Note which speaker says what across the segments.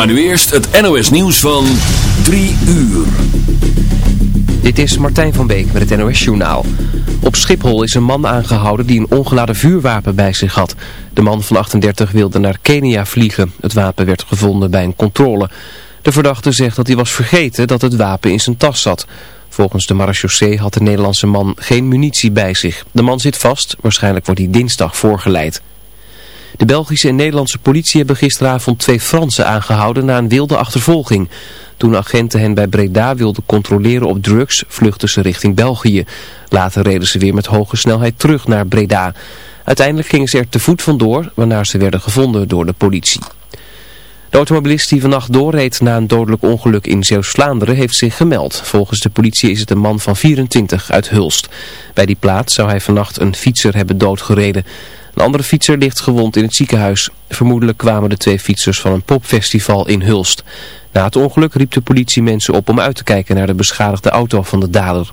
Speaker 1: Maar nu eerst het NOS nieuws van 3 uur.
Speaker 2: Dit is Martijn van Beek met het NOS Journaal. Op Schiphol is een man aangehouden die een ongeladen vuurwapen bij zich had. De man van 38 wilde naar Kenia vliegen. Het wapen werd gevonden bij een controle. De verdachte zegt dat hij was vergeten dat het wapen in zijn tas zat. Volgens de marechaussee had de Nederlandse man geen munitie bij zich. De man zit vast, waarschijnlijk wordt hij dinsdag voorgeleid. De Belgische en Nederlandse politie hebben gisteravond twee Fransen aangehouden na een wilde achtervolging. Toen agenten hen bij Breda wilden controleren op drugs, vluchtten ze richting België. Later reden ze weer met hoge snelheid terug naar Breda. Uiteindelijk gingen ze er te voet vandoor, waarna ze werden gevonden door de politie. De automobilist die vannacht doorreed na een dodelijk ongeluk in Zeeuws-Vlaanderen heeft zich gemeld. Volgens de politie is het een man van 24 uit Hulst. Bij die plaats zou hij vannacht een fietser hebben doodgereden. Een andere fietser ligt gewond in het ziekenhuis. Vermoedelijk kwamen de twee fietsers van een popfestival in Hulst. Na het ongeluk riep de politie mensen op om uit te kijken naar de beschadigde auto van de dader.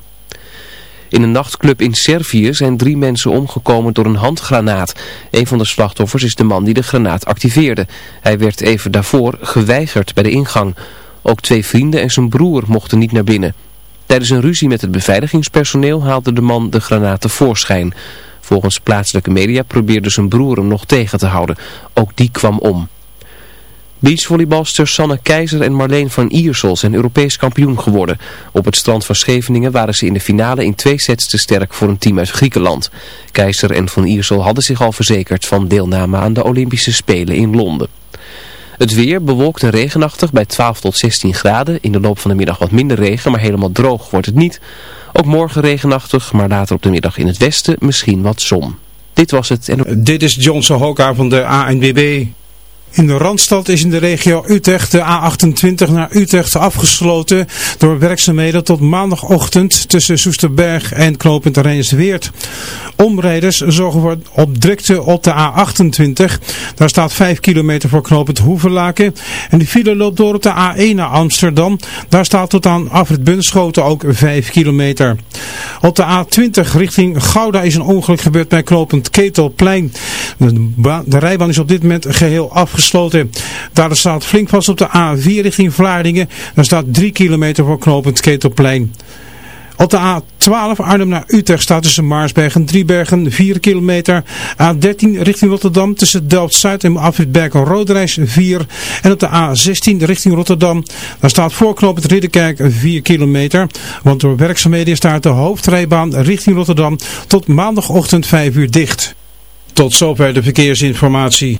Speaker 2: In een nachtclub in Servië zijn drie mensen omgekomen door een handgranaat. Een van de slachtoffers is de man die de granaat activeerde. Hij werd even daarvoor geweigerd bij de ingang. Ook twee vrienden en zijn broer mochten niet naar binnen. Tijdens een ruzie met het beveiligingspersoneel haalde de man de granaat tevoorschijn. Volgens plaatselijke media probeerde zijn broer hem nog tegen te houden. Ook die kwam om. Beachvolleybalsters Sanne Keizer en Marleen van Iersel zijn Europees kampioen geworden. Op het strand van Scheveningen waren ze in de finale in twee sets te sterk voor een team uit Griekenland. Keizer en van Iersel hadden zich al verzekerd van deelname aan de Olympische Spelen in Londen. Het weer bewolkt en regenachtig bij 12 tot 16 graden. In de loop van de middag wat minder regen, maar helemaal droog wordt het niet. Ook morgen regenachtig, maar later op de middag in het westen misschien wat zon. Dit was het. En...
Speaker 3: Dit is Johnson Hoka van de ANWB. In de Randstad is in de regio Utrecht de A28 naar Utrecht afgesloten door werkzaamheden tot maandagochtend tussen Soesterberg en knooppunt Rijnsweert. Omrijders zorgen voor op drukte op de A28. Daar staat 5 kilometer voor knooppunt Hoevenlaken. En de file loopt door op de A1 naar Amsterdam. Daar staat tot aan Afrit Bunschoten ook 5 kilometer. Op de A20 richting Gouda is een ongeluk gebeurd bij knooppunt Ketelplein. De rijbaan is op dit moment geheel afgesloten Daar staat flink vast op de A4 richting Vlaardingen. Daar staat 3 kilometer voor knooppunt Ketelplein. Op de A12 Arnhem naar Utrecht staat tussen Maarsberg en Driebergen 4 kilometer. A13 richting Rotterdam tussen Delft-Zuid en Afritberg en Roodreis 4. En op de A16 richting Rotterdam. Daar staat voor het Ridderkerk 4 kilometer. Want door werkzaamheden is daar de hoofdrijbaan richting Rotterdam tot maandagochtend 5 uur dicht. Tot zover de verkeersinformatie.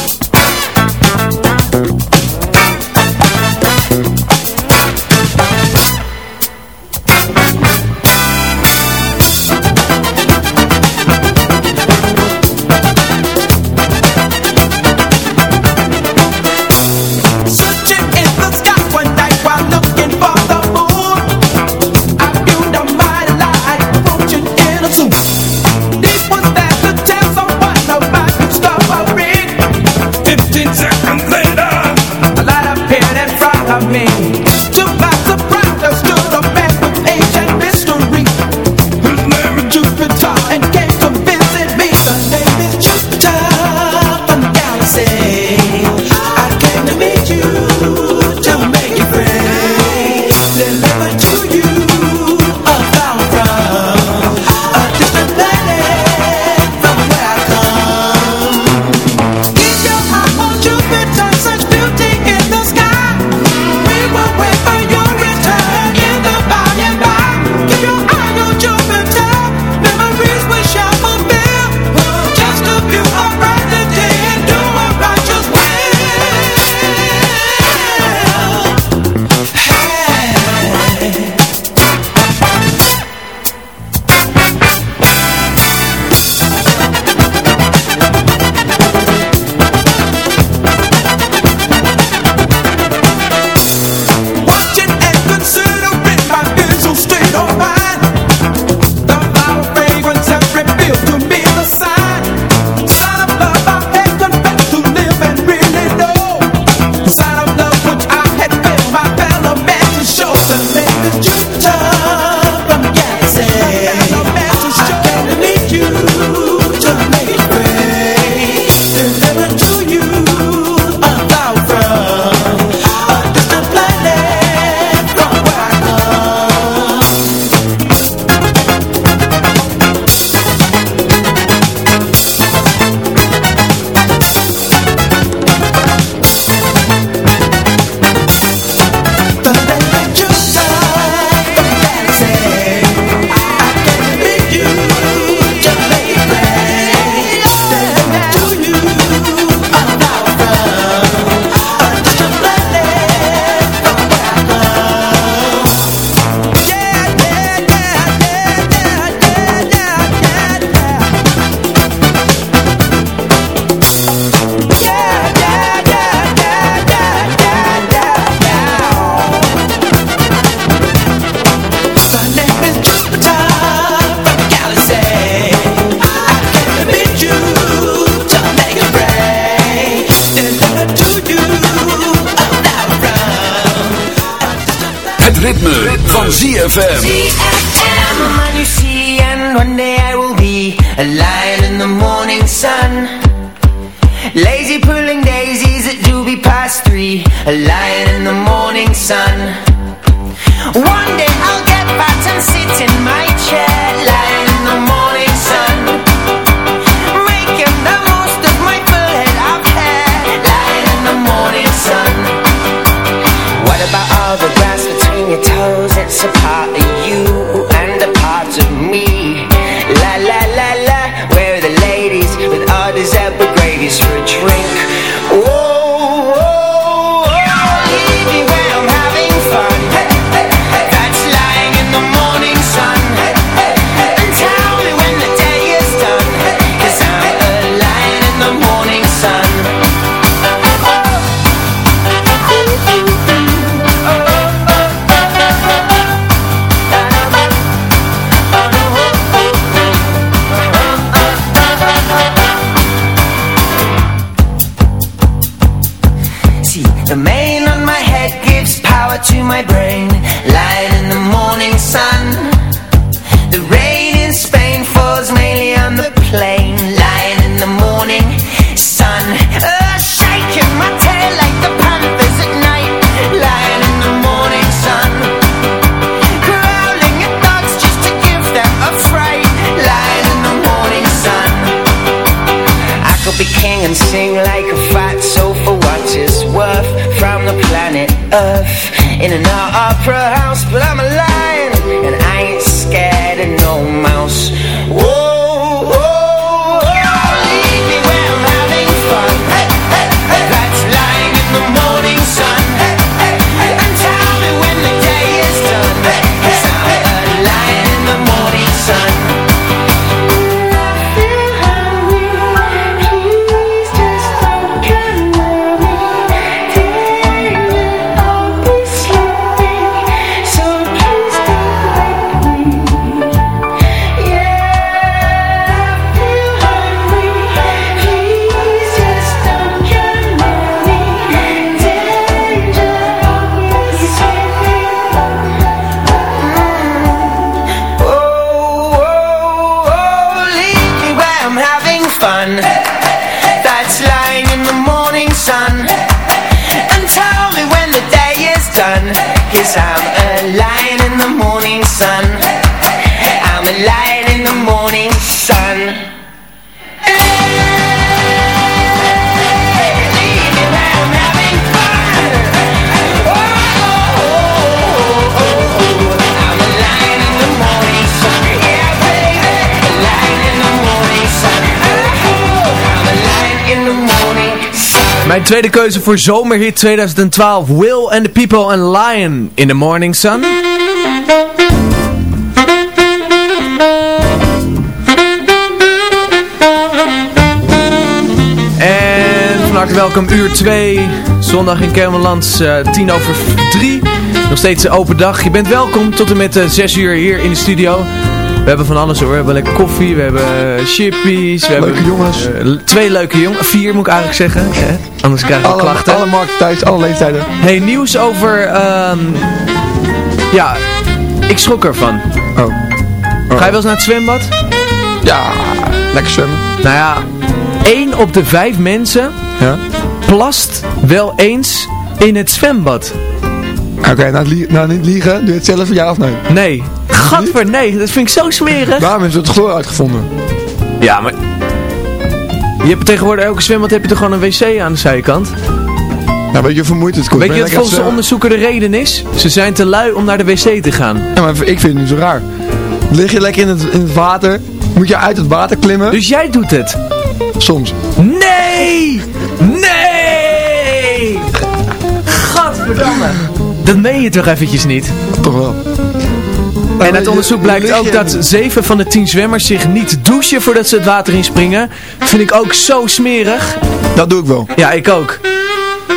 Speaker 4: Mijn tweede keuze voor zomerhit 2012. Will and the People and Lion in the Morning Sun. En van harte welkom uur 2. Zondag in Kermeland, eh 10 over 3. Nog steeds een open dag. Je bent welkom tot en met eh 6 uur hier in de studio. We hebben van alles hoor. We hebben lekker koffie, we hebben eh, chippies. We
Speaker 5: Leuke
Speaker 4: hebben,
Speaker 5: jongens.
Speaker 4: eh, twee leuke jongens. Vier moet ik eigenlijk zeggen. hè? Anders krijg ik
Speaker 5: Alle,
Speaker 4: klachten.
Speaker 5: alle markten thuis, alle leeftijden.
Speaker 4: Hey, nieuws over... ehm, ja, ik schrok ervan.
Speaker 5: Oh.
Speaker 4: Ga je wel eens naar het zwembad?
Speaker 5: Ja, lekker zwemmen.
Speaker 4: Nou ja, één op de vijf mensen
Speaker 5: Ja.
Speaker 4: plast wel eens in het zwembad.
Speaker 5: Oké, nou, nou niet liegen. Doe je het zelf ja of nee?
Speaker 4: Nee. Gadver, nee. Dat vind ik zo smerig.
Speaker 5: Waarom hebben ze het chloor uitgevonden?
Speaker 4: Ja, maar... Je hebt tegenwoordig elke zwembad heb je toch gewoon een wc aan de zijkant?
Speaker 5: Nou, weet je hoe vermoeid het kost?
Speaker 4: Weet je wat volgens de onderzoeker de reden is? Ze zijn te lui om naar de wc te gaan.
Speaker 5: Ja, maar ik vind het niet zo raar. Lig je lekker in het, in het water, moet je uit het water klimmen?
Speaker 4: Dus jij doet het?
Speaker 5: Soms.
Speaker 4: Nee! Nee! Gadverdamme. Dat meen je toch eventjes niet?
Speaker 5: Toch wel.
Speaker 4: En uit onderzoek blijkt ook dat 7 van de 10 zwemmers zich niet douchen voordat ze het water inspringen. Vind ik ook zo smerig.
Speaker 5: Dat doe ik wel.
Speaker 4: Ja, ik ook.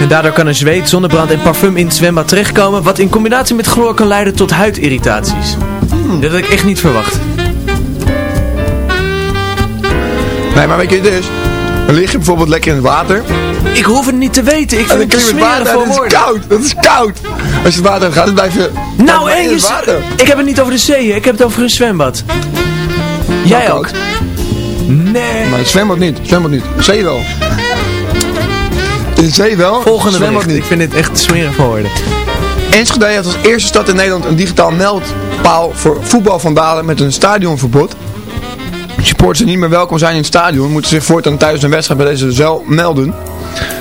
Speaker 4: En daardoor kan er zweet, zonnebrand en parfum in het zwembad terechtkomen, wat in combinatie met chloor kan leiden tot huidirritaties. Dat had ik echt niet verwacht.
Speaker 5: Nee, maar weet je, dus Dan lig je bijvoorbeeld lekker in het water.
Speaker 4: Ik hoef het niet te weten. Ik
Speaker 5: En
Speaker 4: vind
Speaker 5: dan
Speaker 4: het smerig
Speaker 5: water.
Speaker 4: voor
Speaker 5: Dat is koud. Dat is koud. Als je het water gaat, dan blijf je...
Speaker 4: Nou, en
Speaker 5: het
Speaker 4: je
Speaker 5: water.
Speaker 4: ik heb het niet over de zee, ik heb het over een zwembad. Jij
Speaker 5: koud.
Speaker 4: ook? Nee.
Speaker 5: Maar het zwembad niet. Zwembad niet. Zee wel. In de zee wel.
Speaker 4: Volgende
Speaker 5: zwembad
Speaker 4: bericht. Ik vind het echt smerig voor woorden.
Speaker 5: Enschede heeft als eerste stad in Nederland een digitaal meldpaal voor voetbalvandalen met een stadionverbod. Supporters die niet meer welkom zijn in het stadion moeten zich voortaan tijdens een wedstrijd bij deze cel melden.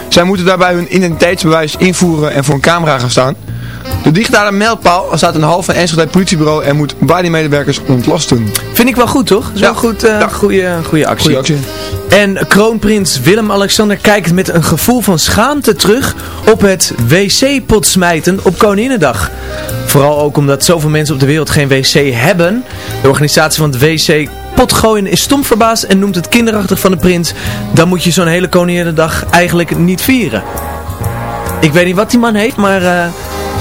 Speaker 5: Zij moeten daarbij hun identiteitsbewijs invoeren en voor een camera gaan staan. De digitale meldpaal staat in de hal van Enschede politiebureau en moet medewerkers ontlasten.
Speaker 4: Vind ik wel goed, toch? Dat is wel
Speaker 5: Ja.
Speaker 4: goed,
Speaker 5: Ja.
Speaker 4: goede, goede actie.
Speaker 5: Goeie actie.
Speaker 4: En kroonprins Willem-Alexander kijkt met een gevoel van schaamte terug op het wc-pot smijten op Koninginnedag. Vooral ook omdat zoveel mensen op de wereld geen wc hebben. De organisatie van het wc potgooien is stom verbaasd en noemt het kinderachtig van de prins. Dan moet je zo'n hele Koninginnedag eigenlijk niet vieren. Ik weet niet wat die man heeft, maar... eh,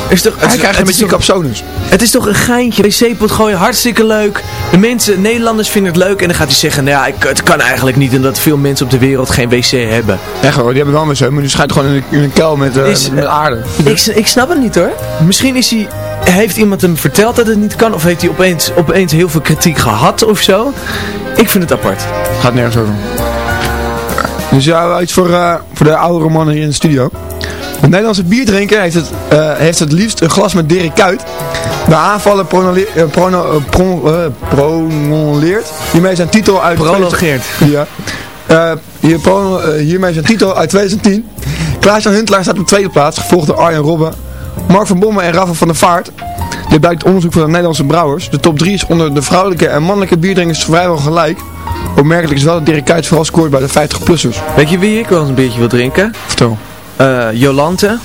Speaker 4: is toch,
Speaker 5: Hij
Speaker 4: het,
Speaker 5: krijgt een beetje capsones.
Speaker 4: het is toch een geintje. wc-pot gooien, hartstikke leuk. De mensen, Nederlanders vinden het leuk. En dan gaat hij zeggen, nou ja, ik, het kan eigenlijk niet. Omdat veel mensen op de wereld geen wc hebben.
Speaker 5: Echt hoor, die hebben wel een wc, maar die schijnt gewoon in een, in een kuil met, eh,
Speaker 4: Is,
Speaker 5: met, met aarde.
Speaker 4: Ik, ik snap het niet hoor. Misschien is hij, heeft iemand hem verteld dat het niet kan. Of heeft hij opeens, opeens heel veel kritiek gehad of zo. Ik vind het apart.
Speaker 5: Gaat nergens over. Dus ja, iets voor, eh, voor de oudere mannen hier in de studio. De Nederlandse bierdrinker heeft het, eh, heeft het liefst een glas met Dirk Kuyt. De aanvallen pronole- eh, prono- pronoleert hiermee zijn titel uit...
Speaker 4: Prologeert.
Speaker 5: Ja. Hier, hiermee zijn titel uit 2010. Klaas-Jan Huntelaar staat op tweede plaats, gevolgd door Arjen Robben. Mark van Bommel en Rafa van der Vaart. Dit blijkt onderzoek van de Nederlandse brouwers. De top 3 is onder de vrouwelijke en mannelijke bierdrinkers vrijwel gelijk. Opmerkelijk is wel dat Dirk Kuyt vooral scoort bij de 50-plussers.
Speaker 4: Weet je wie ik wel eens een beetje wil drinken?
Speaker 5: Vertel.
Speaker 4: Eh, Jolante.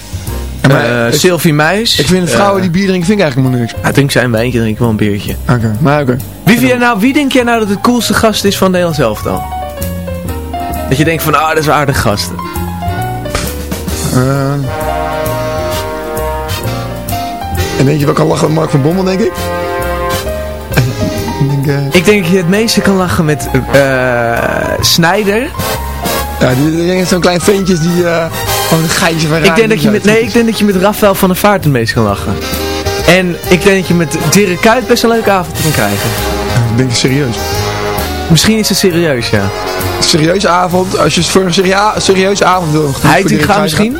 Speaker 5: Maar
Speaker 4: eh,
Speaker 5: ik-
Speaker 4: Sylvie Meis.
Speaker 5: Ik vind vrouwen
Speaker 4: Eh,
Speaker 5: die bier drinken vind ik eigenlijk helemaal niks.
Speaker 4: Ja, drink zijn wijntje, drink ik wel een biertje.
Speaker 5: Oké, maar oké.
Speaker 4: Wie, vind jij nou, wie denk jij nou dat het coolste gast is van Nederland zelf dan? Dat je denkt van, ah, dat is een aardige gast.
Speaker 5: Eh. En denk je wel kan lachen met Mark van Bommel, denk ik? ik denk, eh,
Speaker 4: Ik denk dat je het meeste kan lachen met eh Snijder.
Speaker 5: ja, die, zo'n klein ventjes die eh gewoon een geitje van
Speaker 4: Ik denk, dat je met, nee, ik denk dat je met Rafael van der Vaart het meest kan lachen. En ik denk dat je met Dirk Kuyt best een leuke avond kan krijgen.
Speaker 5: Ik denk serieus.
Speaker 4: Misschien is het serieus, ja.
Speaker 5: Serieuze avond, als je voor een serieuze avond wil.
Speaker 4: Hij gaat misschien.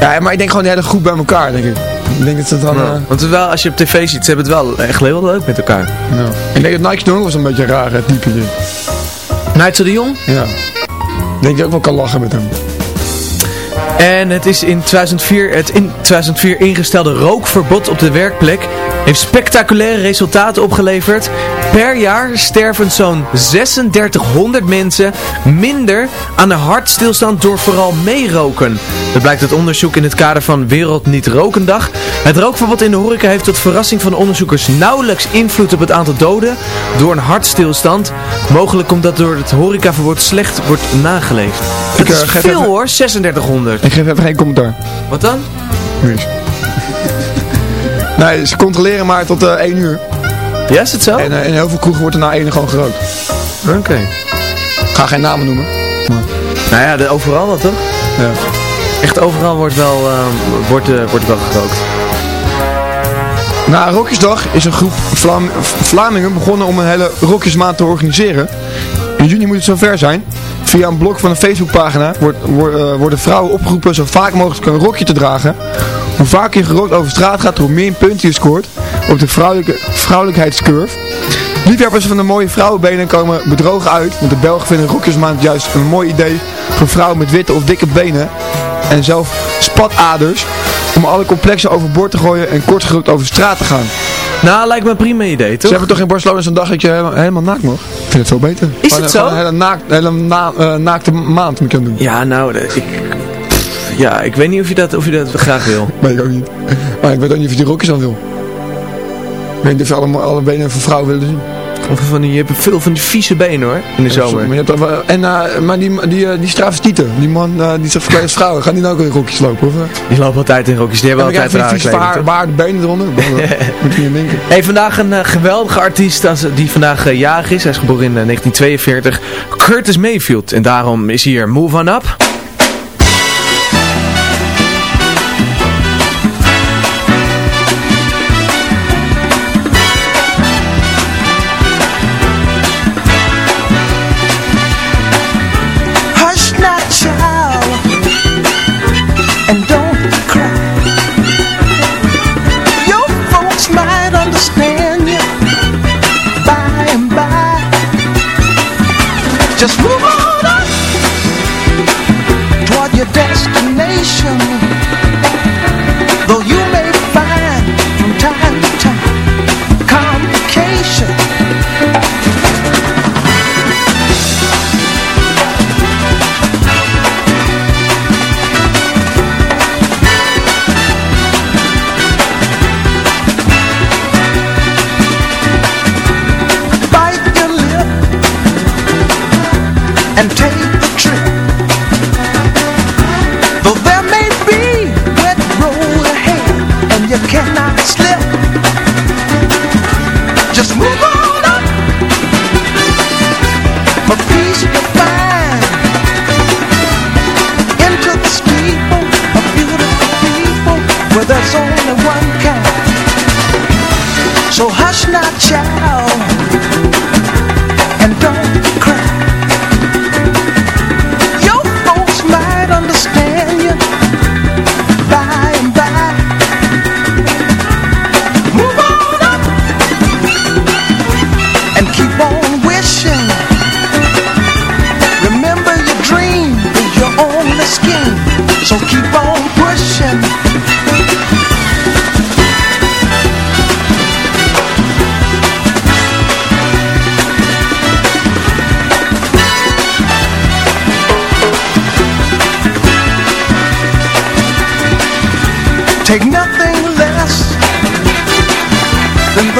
Speaker 5: Ja, maar ik denk gewoon de hele groep bij elkaar, denk ik. Ik denk dat het dan... eh,
Speaker 4: Want wel, als je op tv ziet, ze hebben het wel echt heel leuk met elkaar.
Speaker 5: ja. Ik denk dat Nike Jong was een beetje een rare type.
Speaker 4: Nigel de Jong.
Speaker 5: Ja. Ik denk dat je ook wel kan lachen met hem.
Speaker 4: En het is in 2004, het in 2004 ingestelde rookverbod op de werkplek heeft spectaculaire resultaten opgeleverd. Per jaar sterven zo'n 3600 mensen minder aan de hartstilstand door vooral meeroken. Dat blijkt uit onderzoek in het kader van Wereld Niet Rokendag. Het rookverbod in de horeca heeft tot verrassing van de onderzoekers nauwelijks invloed op het aantal doden door een hartstilstand. Mogelijk komt dat door het horecaverbod slecht wordt nageleefd. Dat
Speaker 5: eh,
Speaker 4: is
Speaker 5: geef
Speaker 4: veel
Speaker 5: even-
Speaker 4: hoor, 3600.
Speaker 5: Ik geef even geen commentaar.
Speaker 4: Wat dan?
Speaker 5: Niks. Nee, ze controleren maar tot eh 1 uur.
Speaker 4: Ja, is het zo?
Speaker 5: En eh, in heel veel kroegen wordt er na 1 gewoon gerookt.
Speaker 4: Oké.
Speaker 5: Ik ga geen namen noemen.
Speaker 4: Nou ja, de, overal wel toch?
Speaker 5: Ja.
Speaker 4: Echt overal wordt wel, eh, wordt, eh, wordt wel gerookt.
Speaker 5: Na Rokjesdag is een groep Vlam Vlamingen begonnen om een hele Rokjesmaand te organiseren. In juni moet het zover zijn. Via een blog van een Facebookpagina wordt, wordt, eh, worden vrouwen opgeroepen zo vaak mogelijk een rokje te dragen. Hoe vaker je gerookt over straat gaat, hoe meer punten je scoort op de vrouwelijke, vrouwelijkheidscurve. Liefhebbers van de mooie vrouwenbenen komen bedrogen uit, want de Belgen vinden Rokjesmaand juist een mooi idee voor vrouwen met witte of dikke benen en zelf spataders om alle complexen overboord te gooien en kortgerookt over straat te gaan.
Speaker 4: Nou, lijkt me een prima idee,
Speaker 5: Ze
Speaker 4: toch?
Speaker 5: hebben toch in Barcelona zo'n dag dat je helemaal, helemaal naakt mag? Ik vind het veel beter.
Speaker 4: Is
Speaker 5: Gewoon
Speaker 4: het
Speaker 5: een-
Speaker 4: zo?
Speaker 5: Een hele, naakt, hele na, eh, naakte maand moet je doen.
Speaker 4: Ja, nou, ik, pff, ja, ik weet niet of je dat, of je dat graag wil.
Speaker 5: Nee, ik ook niet. Maar ik weet ook niet of je die rokjes dan wil. Ik weet niet of je alle, alle benen van vrouwen willen zien.
Speaker 4: Van die, je hebt veel van die vieze benen hoor, in de zomer.
Speaker 5: Maar, je hebt, en, uh, maar die, die, uh, die strafstieten, die man uh, die zich verkleedt als vrouw, gaan die nou ook in rokjes lopen? Of?
Speaker 4: Die lopen altijd in rokjes, die hebben
Speaker 5: en
Speaker 4: altijd
Speaker 5: die
Speaker 4: rare
Speaker 5: vieze
Speaker 4: kleding.
Speaker 5: baard, benen eronder. Moet je niet denken.
Speaker 4: Hey, vandaag een uh, geweldige artiest die vandaag jarig is. Hij is geboren in 1942. Curtis Mayfield. En daarom is hier Move On Up.
Speaker 6: And take the trip. Though there may be wet road ahead and you cannot slip, just move on up. For peace into the beautiful people only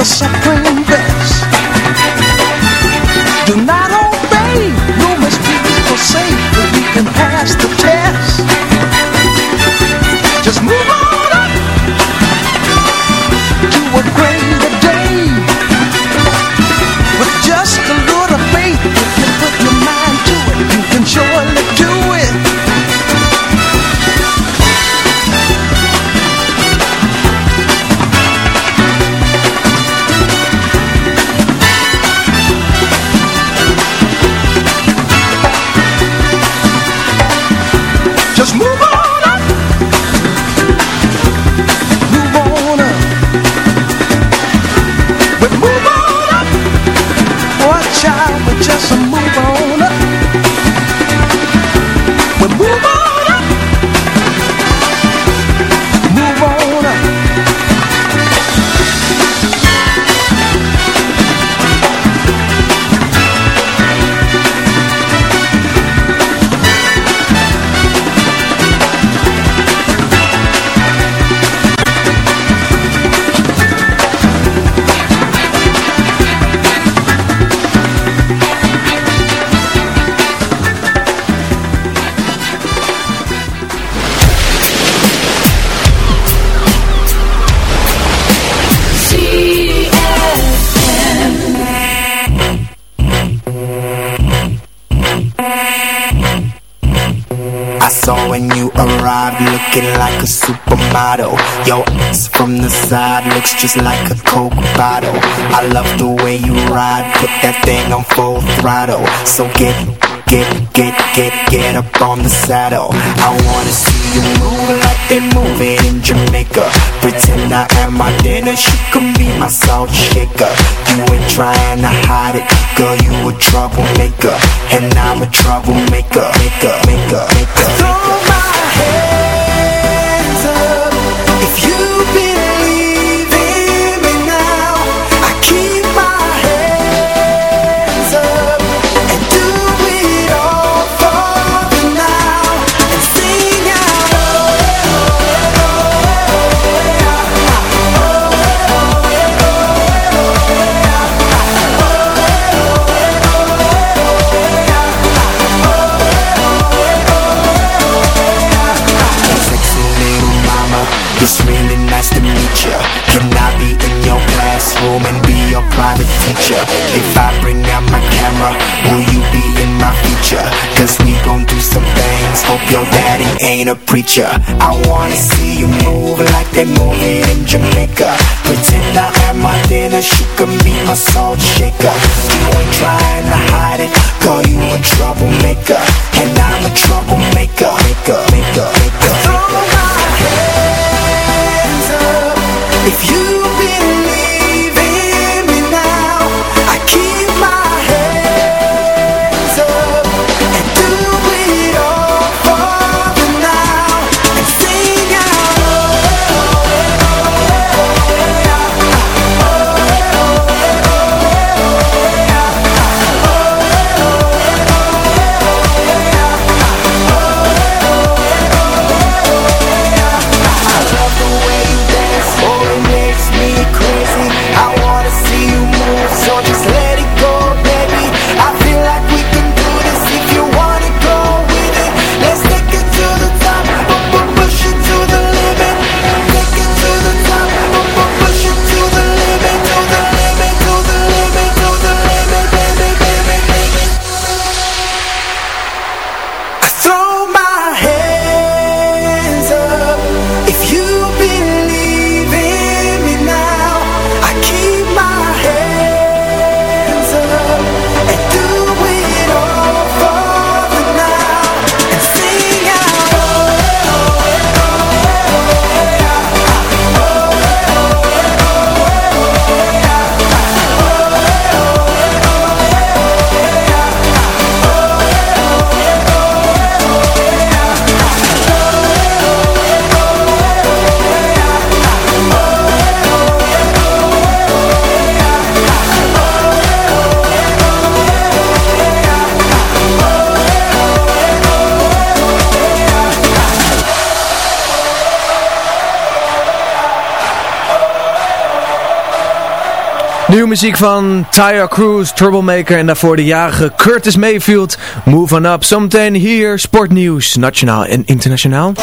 Speaker 6: shut just
Speaker 7: like a coke bottle. I love the way you ride, put that thing on full throttle. So get, get, get, get, get up on the saddle. I wanna see you move like they move it in Jamaica. Pretend I am my dinner, you can be my salt shaker. You ain't trying to hide it, girl you a troublemaker. And I'm a troublemaker, maker, maker, maker
Speaker 6: Throw my hands ain't a preacher. I wanna see you move like they move in Jamaica. Pretend I have my dinner She can be my salt shaker. You ain't trying to hide it Call you a troublemaker. And I'm a troublemaker. Maker, maker, maker, maker. Throw my hands up. If you
Speaker 4: Muziek van Tyre Cruz, Troublemaker en daarvoor de jarige Curtis Mayfield. Move on up, zometeen hier sportnieuws, nationaal en internationaal.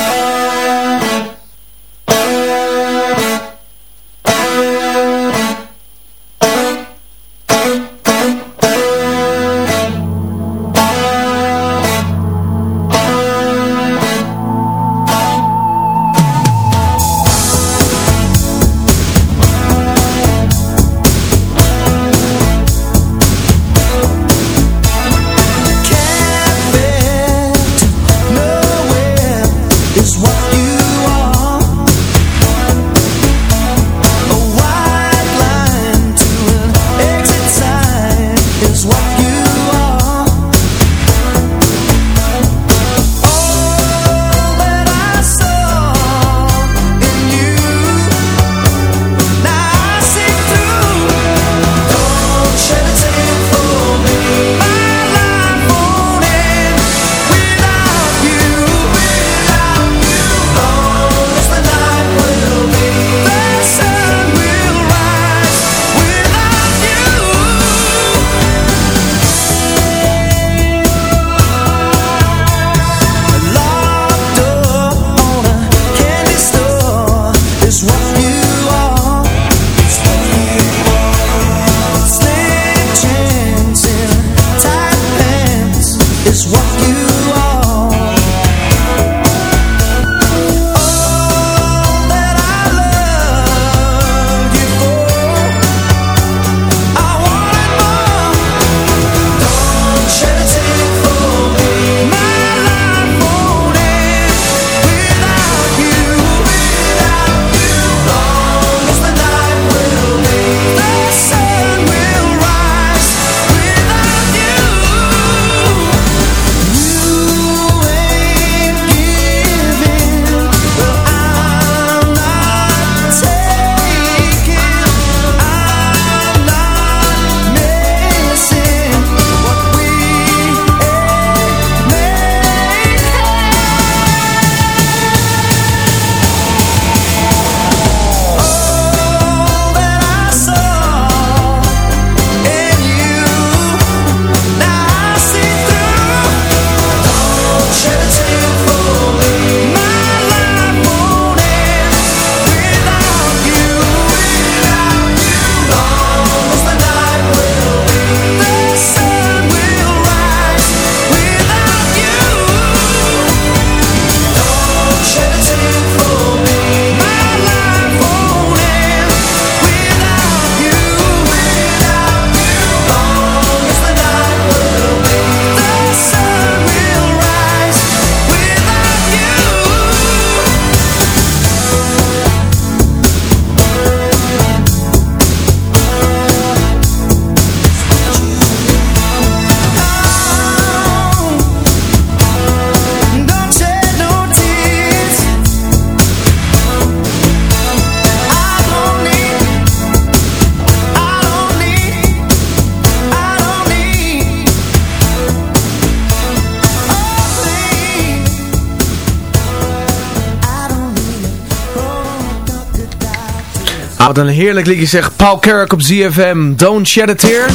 Speaker 4: Wat een heerlijk liedje zeg. Paul Carrick op ZFM. Don't shed a tear.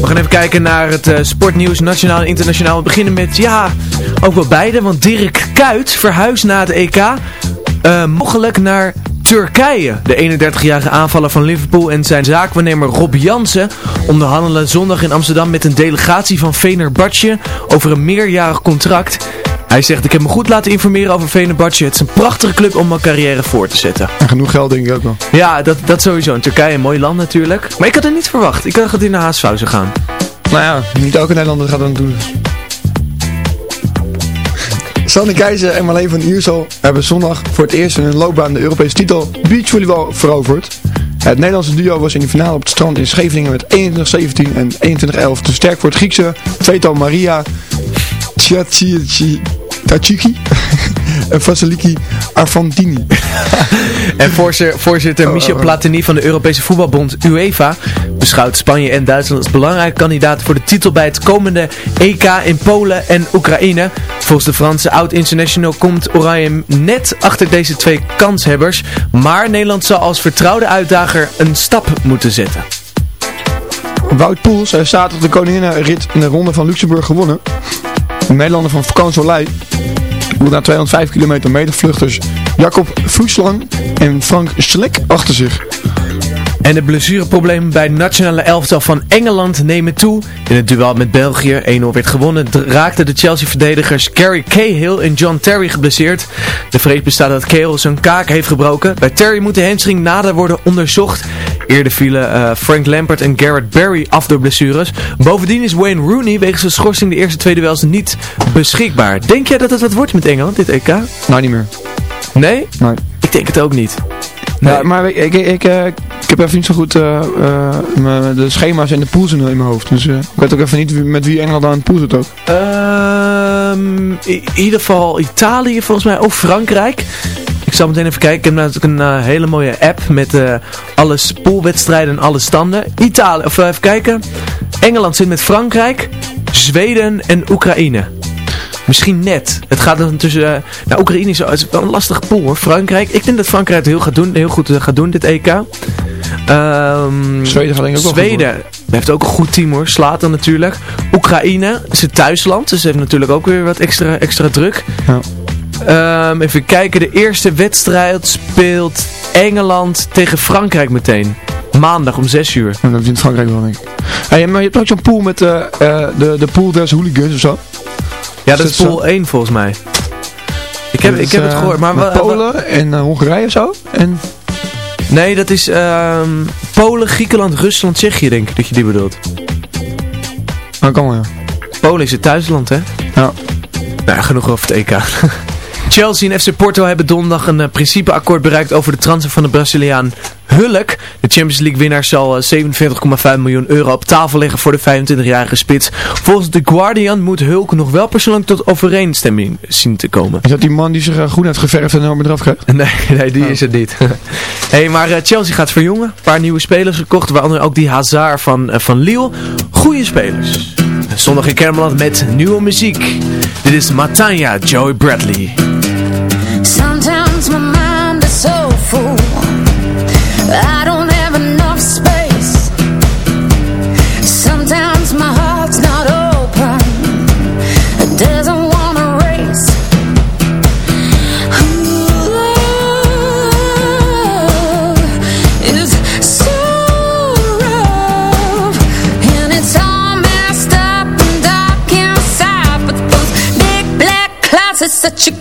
Speaker 4: We gaan even kijken naar het uh, sportnieuws, nationaal en internationaal. We beginnen met, ja, ook wel beide. Want Dirk Kuyt verhuist na het EK uh, mogelijk naar Turkije. De 31-jarige aanvaller van Liverpool en zijn zaakwaarnemer Rob Jansen onderhandelen zondag in Amsterdam met een delegatie van Venerbatje over een meerjarig contract. Hij zegt, ik heb me goed laten informeren over Venerbatje. Het is een prachtige club om mijn carrière voor te zetten.
Speaker 5: En genoeg geld denk ik ook wel.
Speaker 4: Ja, dat, dat sowieso. In Turkije een mooi land natuurlijk. Maar ik had het niet verwacht. Ik dacht dat hij naar zou gaan.
Speaker 5: Nou ja, niet elke Nederlander gaat dat doen. Sanne Keizer en Marleen van Iersel hebben zondag voor het eerst in hun loopbaan de Europese titel beachvolleybal veroverd. Het Nederlandse duo was in de finale op het strand in Scheveningen met 21-17 en 21-11 te sterk voor het Griekse Veto Maria Tachiki en Vasiliki Arfantini.
Speaker 4: en voorzitter oh, Michel oh, oh. Platini van de Europese voetbalbond UEFA beschouwt Spanje en Duitsland als belangrijke kandidaten voor de titel bij het komende EK in Polen en Oekraïne. Volgens de Franse oud-international komt Oranje net achter deze twee kanshebbers, maar Nederland zal als vertrouwde uitdager een stap moeten zetten.
Speaker 5: Wout Poels heeft zaterdag de koninginnenrit in de ronde van Luxemburg gewonnen. De Nederlander van Vakansolei na 205 kilometer medevluchters Jacob Voetslang en Frank Schlek achter zich.
Speaker 4: En de blessureproblemen bij het nationale elftal van Engeland nemen toe. In het duel met België 1-0 werd gewonnen, raakten de Chelsea-verdedigers Gary Cahill en John Terry geblesseerd. De vrees bestaat dat Cahill zijn kaak heeft gebroken. Bij Terry moet de hamstring nader worden onderzocht. Eerder vielen uh, Frank Lampert en Garrett Barry af door blessures. Bovendien is Wayne Rooney wegens zijn schorsing de eerste twee duels niet beschikbaar. Denk jij dat het wat wordt met Engeland, dit EK?
Speaker 5: Nou, niet meer.
Speaker 4: Nee?
Speaker 5: Nee.
Speaker 4: Ik denk het ook niet.
Speaker 5: Ja, maar ik, ik, ik, eh, ik heb even niet zo goed uh, uh, de schema's en de pools in mijn hoofd. Dus ik weet ook even niet met wie Engeland aan het pool zit ook.
Speaker 4: Um, in ieder geval Italië volgens mij, of Frankrijk. Ik zal meteen even kijken. Ik heb natuurlijk een hele mooie app met alle spoolwedstrijden en alle standen. Italië, of even kijken. Engeland zit met Frankrijk, Zweden en Oekraïne. Misschien net. Het gaat dan tussen... Uh, nou, Oekraïne is, wel een lastige pool hoor. Frankrijk. Ik denk dat Frankrijk het heel, gaat doen, heel goed gaat doen, dit EK. Um,
Speaker 5: Zweden gaat denk ik ook
Speaker 4: Zweden heeft ook een goed team hoor. Slaat dan natuurlijk. Oekraïne is het thuisland. Dus heeft natuurlijk ook weer wat extra, extra druk. Ja. Um, even kijken. De eerste wedstrijd speelt Engeland tegen Frankrijk meteen. Maandag om 6 uur.
Speaker 5: En dat vindt Frankrijk wel denk ik. Hey, maar je hebt ook zo'n pool met uh, de, de pool des hooligans of zo.
Speaker 4: Ja, dat is pool 1 volgens mij. Ik heb, ik heb het gehoord. Maar
Speaker 5: Polen en uh, Hongarije of zo? En...
Speaker 4: Nee, dat is uh, Polen, Griekenland, Rusland, Tsjechië denk ik dat je die bedoelt.
Speaker 5: Ah, kan wel ja.
Speaker 4: Polen is het thuisland hè?
Speaker 5: Ja.
Speaker 4: Nou, genoeg over het EK. Chelsea en FC Porto hebben donderdag een uh, principeakkoord bereikt over de transfer van de Braziliaan Hulk. De Champions League winnaar zal 47,5 eh, miljoen euro op tafel leggen voor de 25-jarige spits. Volgens The Guardian moet Hulk nog wel persoonlijk tot overeenstemming zien te komen.
Speaker 5: Is dat die man die zich uh, groen heeft geverfd en er eraf krijgt?
Speaker 4: Nee, nee die oh. is het niet. hey, maar Chelsea gaat verjongen. Een paar nieuwe spelers gekocht, waaronder ook die Hazard van, van Lille. Goede spelers. Zondag in Kermeland met nieuwe muziek. Dit is Matanya Joey Bradley.
Speaker 8: such a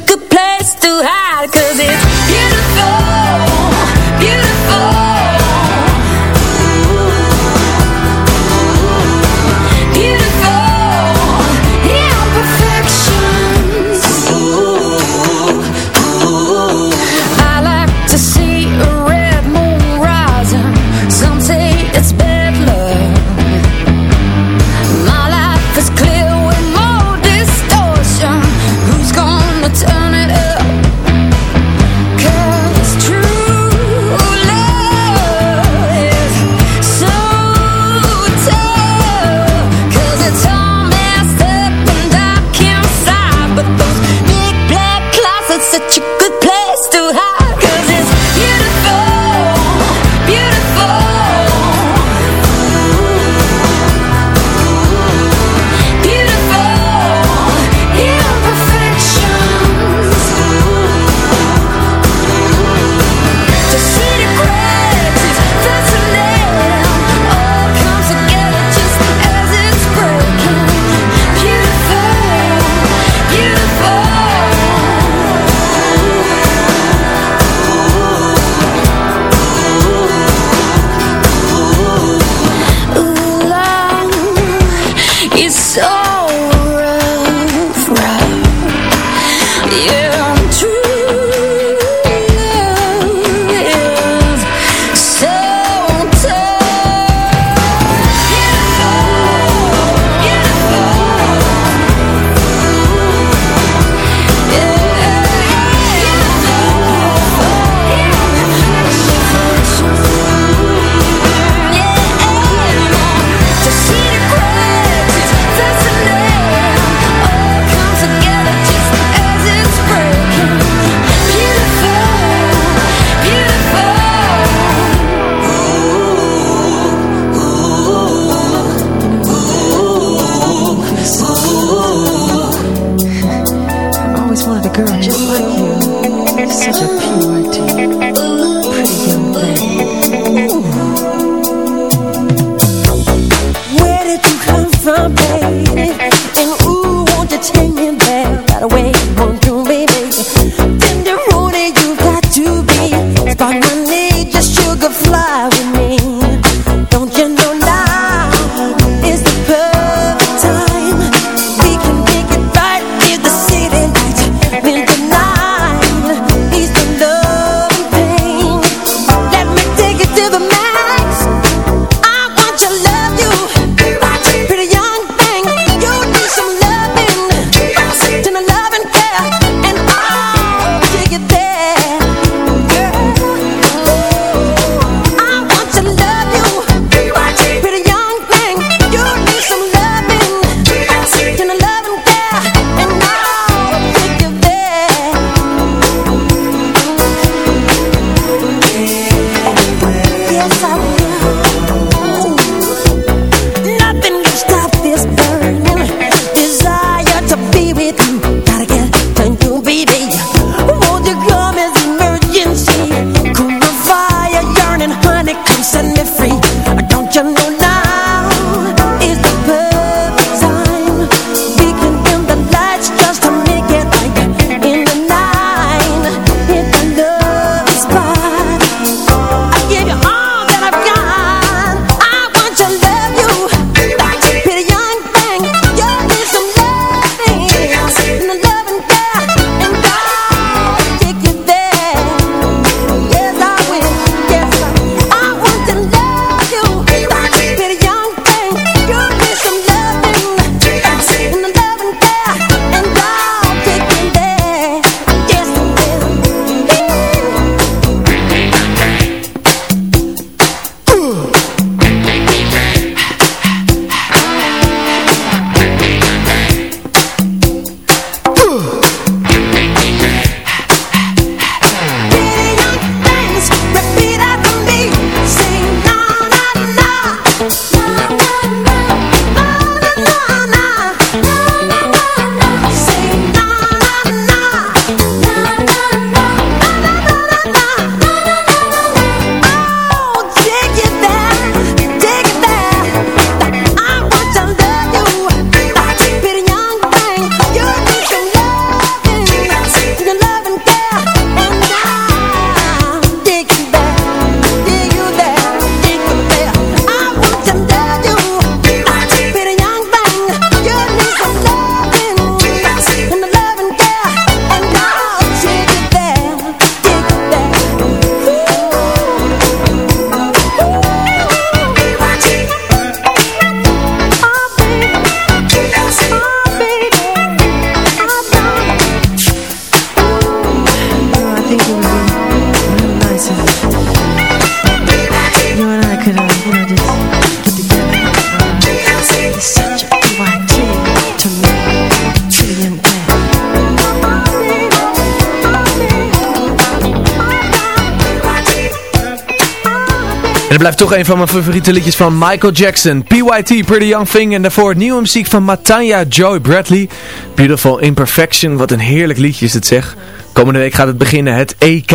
Speaker 4: Blijft toch een van mijn favoriete liedjes van Michael Jackson. PYT, Pretty Young Thing. En daarvoor nieuwe muziek van Matanya Joy Bradley. Beautiful Imperfection. Wat een heerlijk liedje is het zeg. Komende week gaat het beginnen, het EK.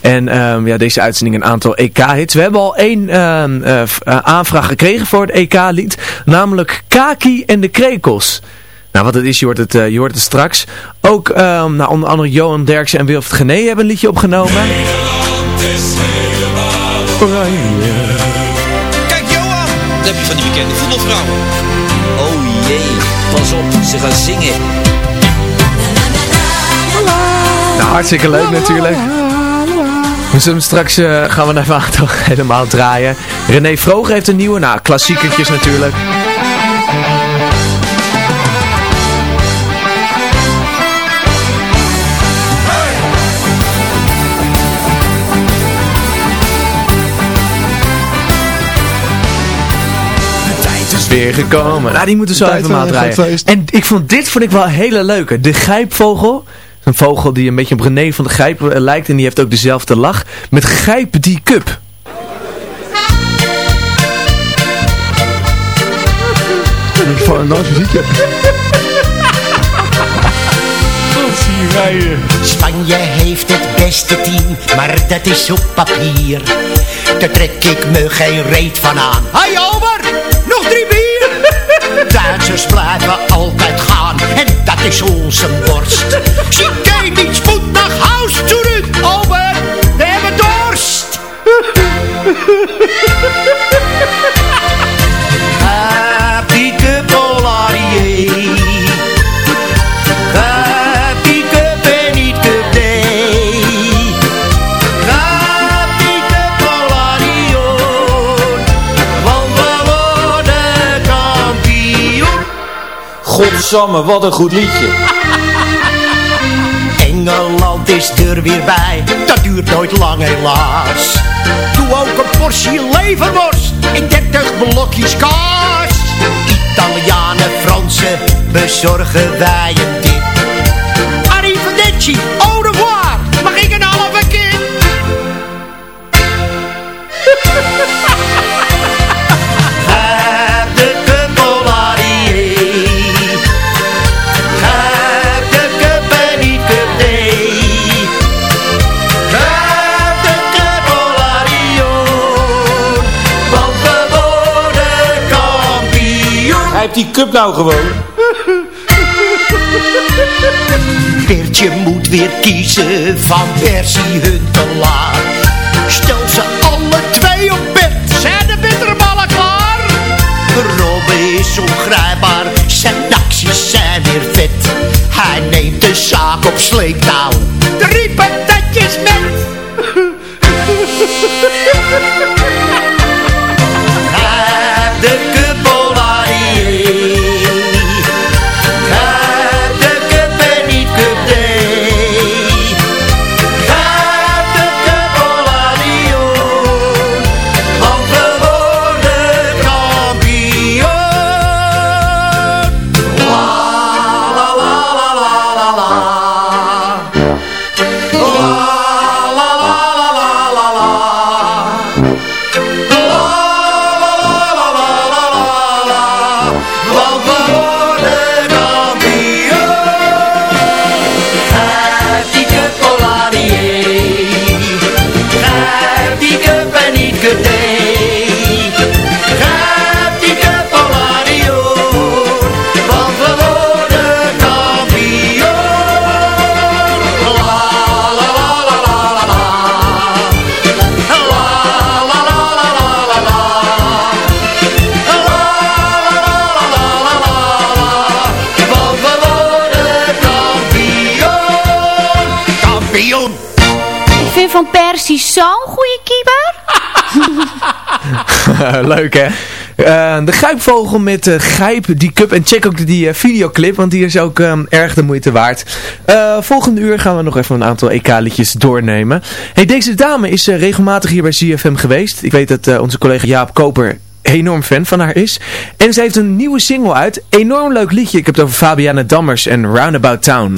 Speaker 4: En um, ja, deze uitzending een aantal EK-hits. We hebben al één um, uh, aanvraag gekregen voor het EK-lied. Namelijk Kaki en de Krekels. Nou, wat het is, je hoort het, uh, je hoort het straks. Ook um, nou, onder andere Johan Derksen en Wilfried Gené hebben een liedje opgenomen.
Speaker 9: Oranje. Kijk Johan, dat heb je van die bekende voetbalvrouwen.
Speaker 10: Oh jee, pas op, ze gaan zingen.
Speaker 4: Nou, hartstikke leuk natuurlijk. Dus hem straks uh, gaan we naar water helemaal draaien. René Vroger heeft een nieuwe, nou, klassiekertjes natuurlijk. Weer gekomen. Nou, die moeten zo even maat draaien. En ik vond dit vond ik wel een hele leuke. De grijpvogel. Een vogel die een beetje op René van de Grijp eh, lijkt. En die heeft ook dezelfde lach. Met Grijp die cup.
Speaker 5: Van een nice muziekje.
Speaker 10: Spanje heeft het beste team, maar dat is op papier. Daar trek ik me geen reet van aan. Hey Omer, nog drie? Duitsers blijven altijd gaan en dat is onze borst. Chiquet niet spoed naar huis terug. Omer, we hebben dorst.
Speaker 9: Godsamme, wat een goed liedje.
Speaker 10: Engeland is er weer bij, dat duurt nooit lang helaas. Doe ook een portie leverworst in 30 blokjes kaas. Italianen, Fransen, bezorgen wij een
Speaker 9: die cup nou gewoon.
Speaker 10: Beertje moet weer kiezen van Persie Huntelaar. Stel ze alle twee op bed, zijn de bitterballen klaar? Robben is ongrijpbaar, zijn acties zijn weer vet. Hij neemt de zaak op sleeptouw,
Speaker 11: zo'n goede keeper.
Speaker 4: Leuk hè? Eh, de grijpvogel met uh, Grijp, die cup. En check ook die eh, videoclip, want die is ook ehm, erg de moeite waard. Eh, volgende uur gaan we nog even een aantal EK-liedjes doornemen. Hey, deze dame is eh, regelmatig hier bij ZFM geweest. Ik weet dat eh, onze collega Jaap Koper enorm fan van haar is. En ze heeft een nieuwe single uit. Enorm leuk liedje. Ik heb het over Fabiana Dammers en Roundabout Town.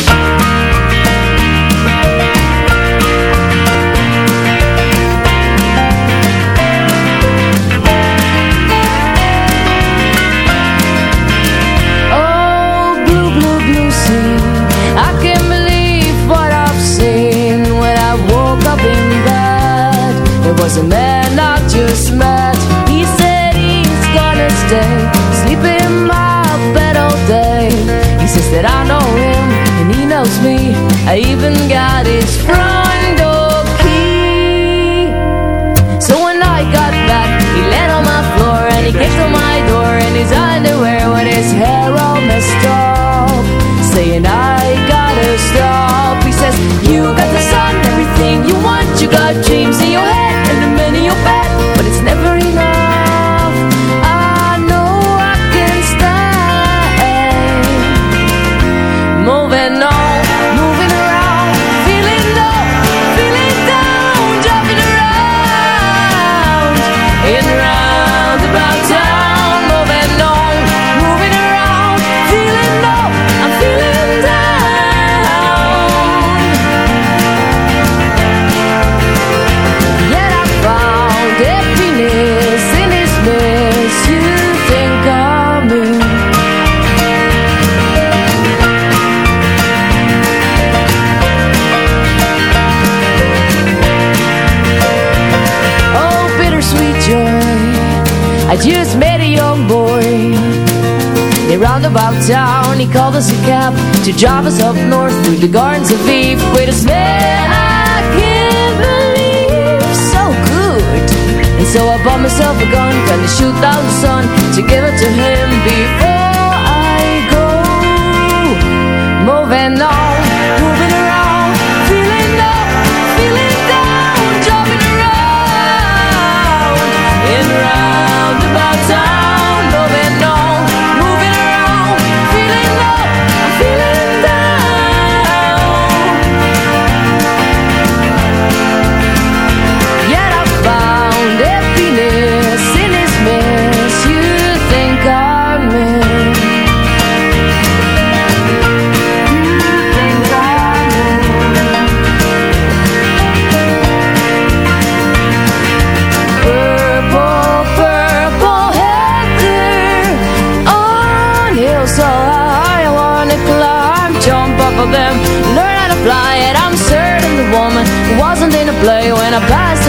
Speaker 8: Round about town, he called us a cab to drive us up north through the gardens of Eve. With a smell I can't believe, so good. And so I bought myself a gun, gonna shoot down the sun to give it to him before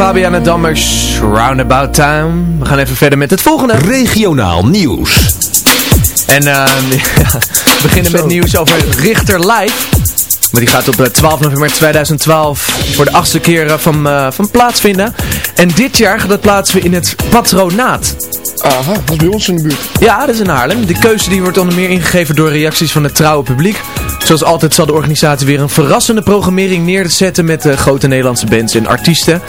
Speaker 4: Fabiana Dammers, Roundabout Time. We gaan even verder met het volgende.
Speaker 12: Regionaal nieuws.
Speaker 4: En eh, ja, we beginnen met nieuws over Richter Live. Maar die gaat op eh, 12 november 2012 voor de achtste keer eh, van, eh, van plaatsvinden. En dit jaar gaat dat plaatsvinden in het patronaat.
Speaker 5: Aha, dat is bij ons in de buurt.
Speaker 4: Ja, dat is in Haarlem. De keuze die wordt onder meer ingegeven door reacties van het trouwe publiek. Zoals altijd zal de organisatie weer een verrassende programmering neerzetten met eh, grote Nederlandse bands en artiesten.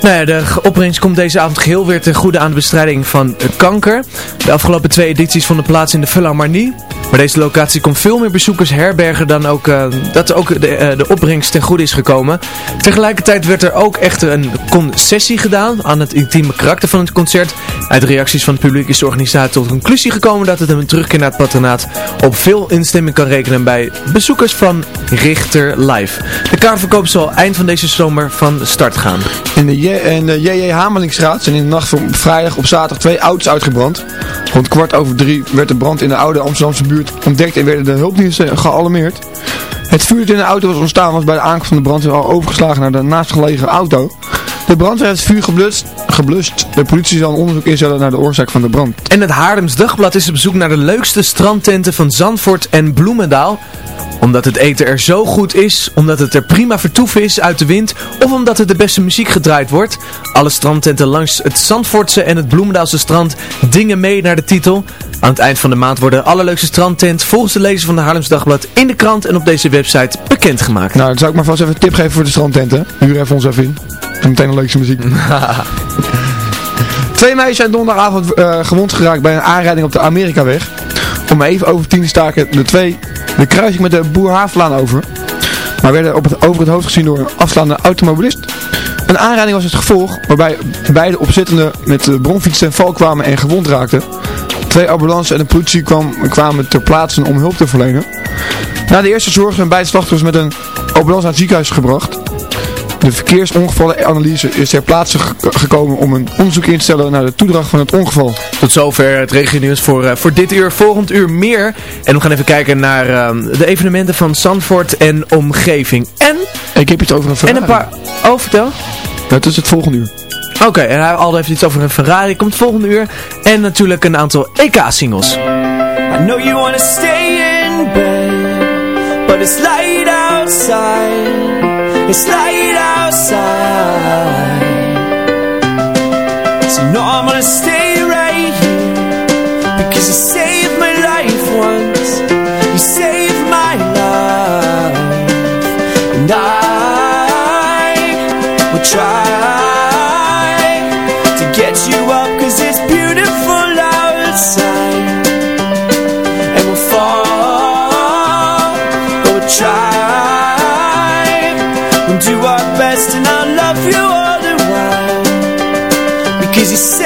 Speaker 4: Nou ja, de opbrengst komt deze avond geheel weer ten goede aan de bestrijding van kanker. De afgelopen twee edities vonden plaats in de Philharmonie. Maar deze locatie komt veel meer bezoekers herbergen dan ook, eh, dat ook de, eh, de opbrengst ten goede is gekomen. Tegelijkertijd werd er ook echter een concessie gedaan aan het intieme karakter van het concert. Uit reacties van het publiek is de organisatie tot de conclusie gekomen dat het een terugkeer naar het patronaat op veel instemming kan rekenen bij bezoekers van Richter Live. De kaartverkoop zal eind van deze zomer van start gaan.
Speaker 5: In de, In de J.J. Hamelingstraat zijn in de nacht van vrijdag op zaterdag twee auto's uitgebrand. Rond kwart over drie werd de brand in de oude Amsterdamse buurt ontdekt en werden de hulpdiensten gealarmeerd. Het vuur dat in de auto was ontstaan was bij de aankomst van de brandweer al overgeslagen naar de naastgelegen auto. De brandweer heeft het vuur geblust, geblust. De politie zal een onderzoek instellen naar de oorzaak van de brand.
Speaker 4: En het Haarlems Dagblad is op zoek naar de leukste strandtenten van Zandvoort en Bloemendaal. Omdat het eten er zo goed is, omdat het er prima vertoeven is uit de wind of omdat er de beste muziek gedraaid wordt. Alle strandtenten langs het Zandvoortse en het Bloemendaalse strand dingen mee naar de titel. Aan het eind van de maand worden de allerleukste strandtent volgens de lezer van de Haarlems Dagblad in de krant en op deze website bekendgemaakt.
Speaker 5: Nou, dan zou ik maar vast even een tip geven voor de strandtenten. Huur even ons even in. En meteen een leukste muziek. Twee meisjes zijn donderdagavond eh, gewond geraakt bij een aanrijding op de Amerikaweg. Om even over tien staken de twee de kruising met de Boer Havelaan over. Maar werden op het, over het hoofd gezien door een afslaande automobilist. Een aanrijding was het gevolg waarbij beide opzittenden met de bronfiets ten val kwamen en gewond raakten. Twee ambulances en de politie kwam, kwamen ter plaatse om hulp te verlenen. Na de eerste zorg zijn beide slachtoffers met een ambulance naar het ziekenhuis gebracht. De verkeersongevallenanalyse is ter plaatse ge- gekomen om een onderzoek in te stellen naar de toedracht van het ongeval.
Speaker 4: Tot zover het regionieuws voor, eh, voor dit uur. Volgend uur meer. En we gaan even kijken naar ehm, de evenementen van Zandvoort en omgeving. En...
Speaker 5: Ik heb iets over een
Speaker 4: En een paar... Oh, vertel.
Speaker 5: Dat is het volgende uur.
Speaker 4: Oké, en hij Aldo heeft iets over een Ferrari. Komt volgende uur. En natuurlijk een aantal EK-singles.
Speaker 1: I know you wanna stay in bed, but it's light outside. It's light outside. So no, I'm gonna stay right here because you saved say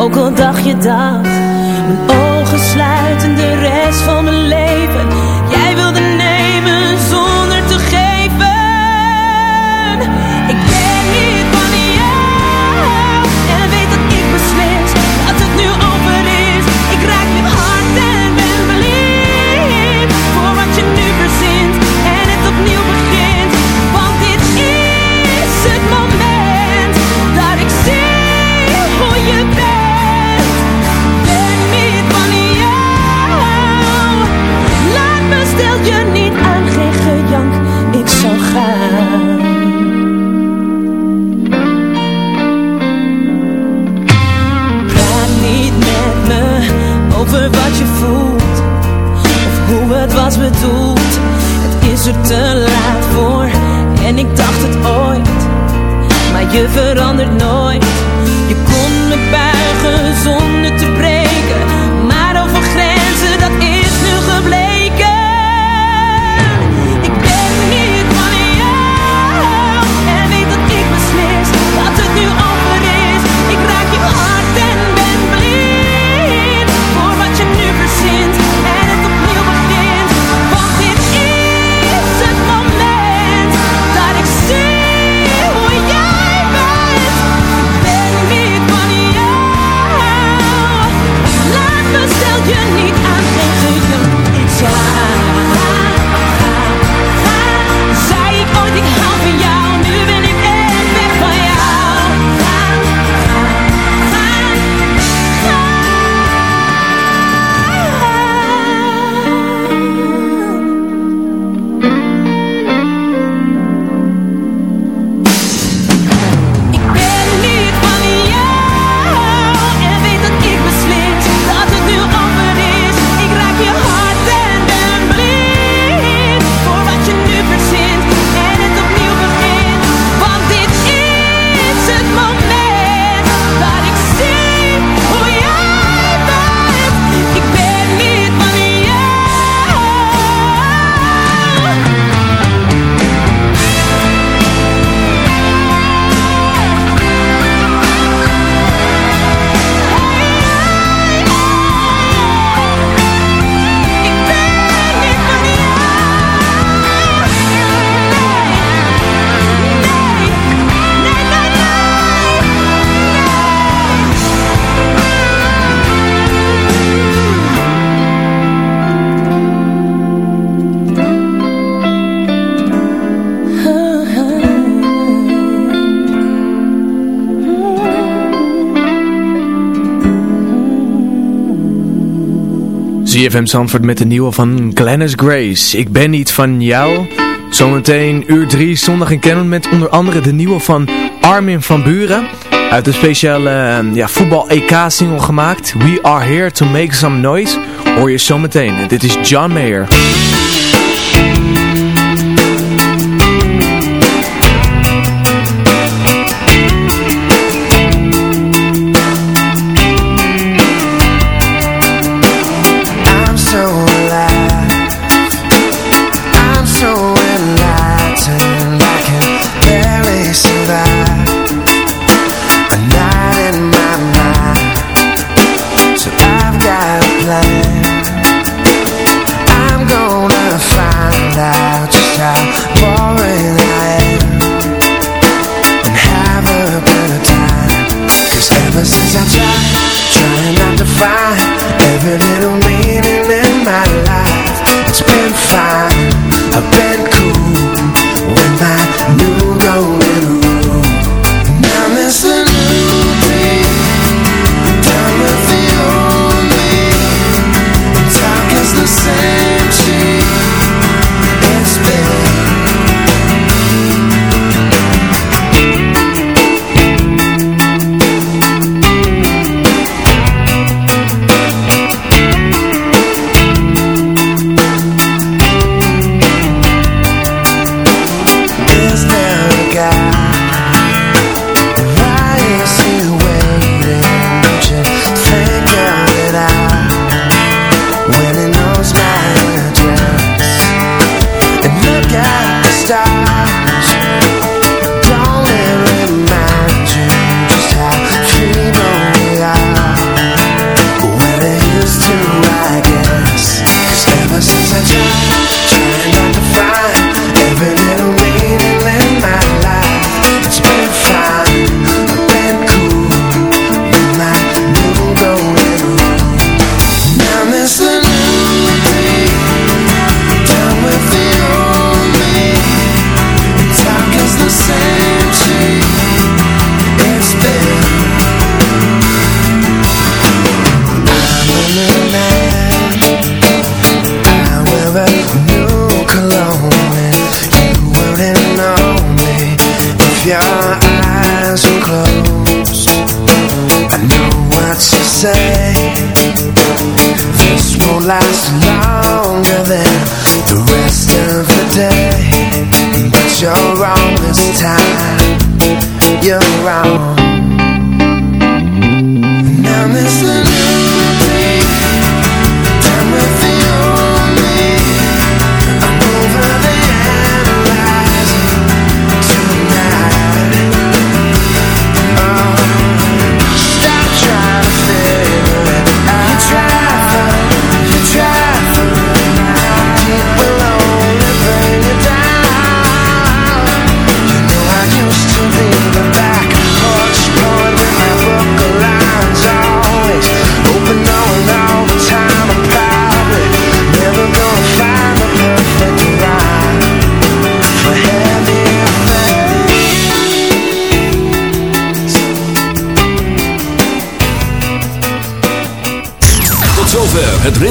Speaker 13: ook al dacht je dat.
Speaker 4: CFM Zandvoort met de nieuwe van Glennis Grace. Ik ben niet van jou. Zometeen uur 3 zondag in Canon met onder andere de nieuwe van Armin van Buren. Uit een speciale eh, ja, voetbal EK-single gemaakt. We are here to make some noise. Hoor je zometeen. Dit is John Mayer.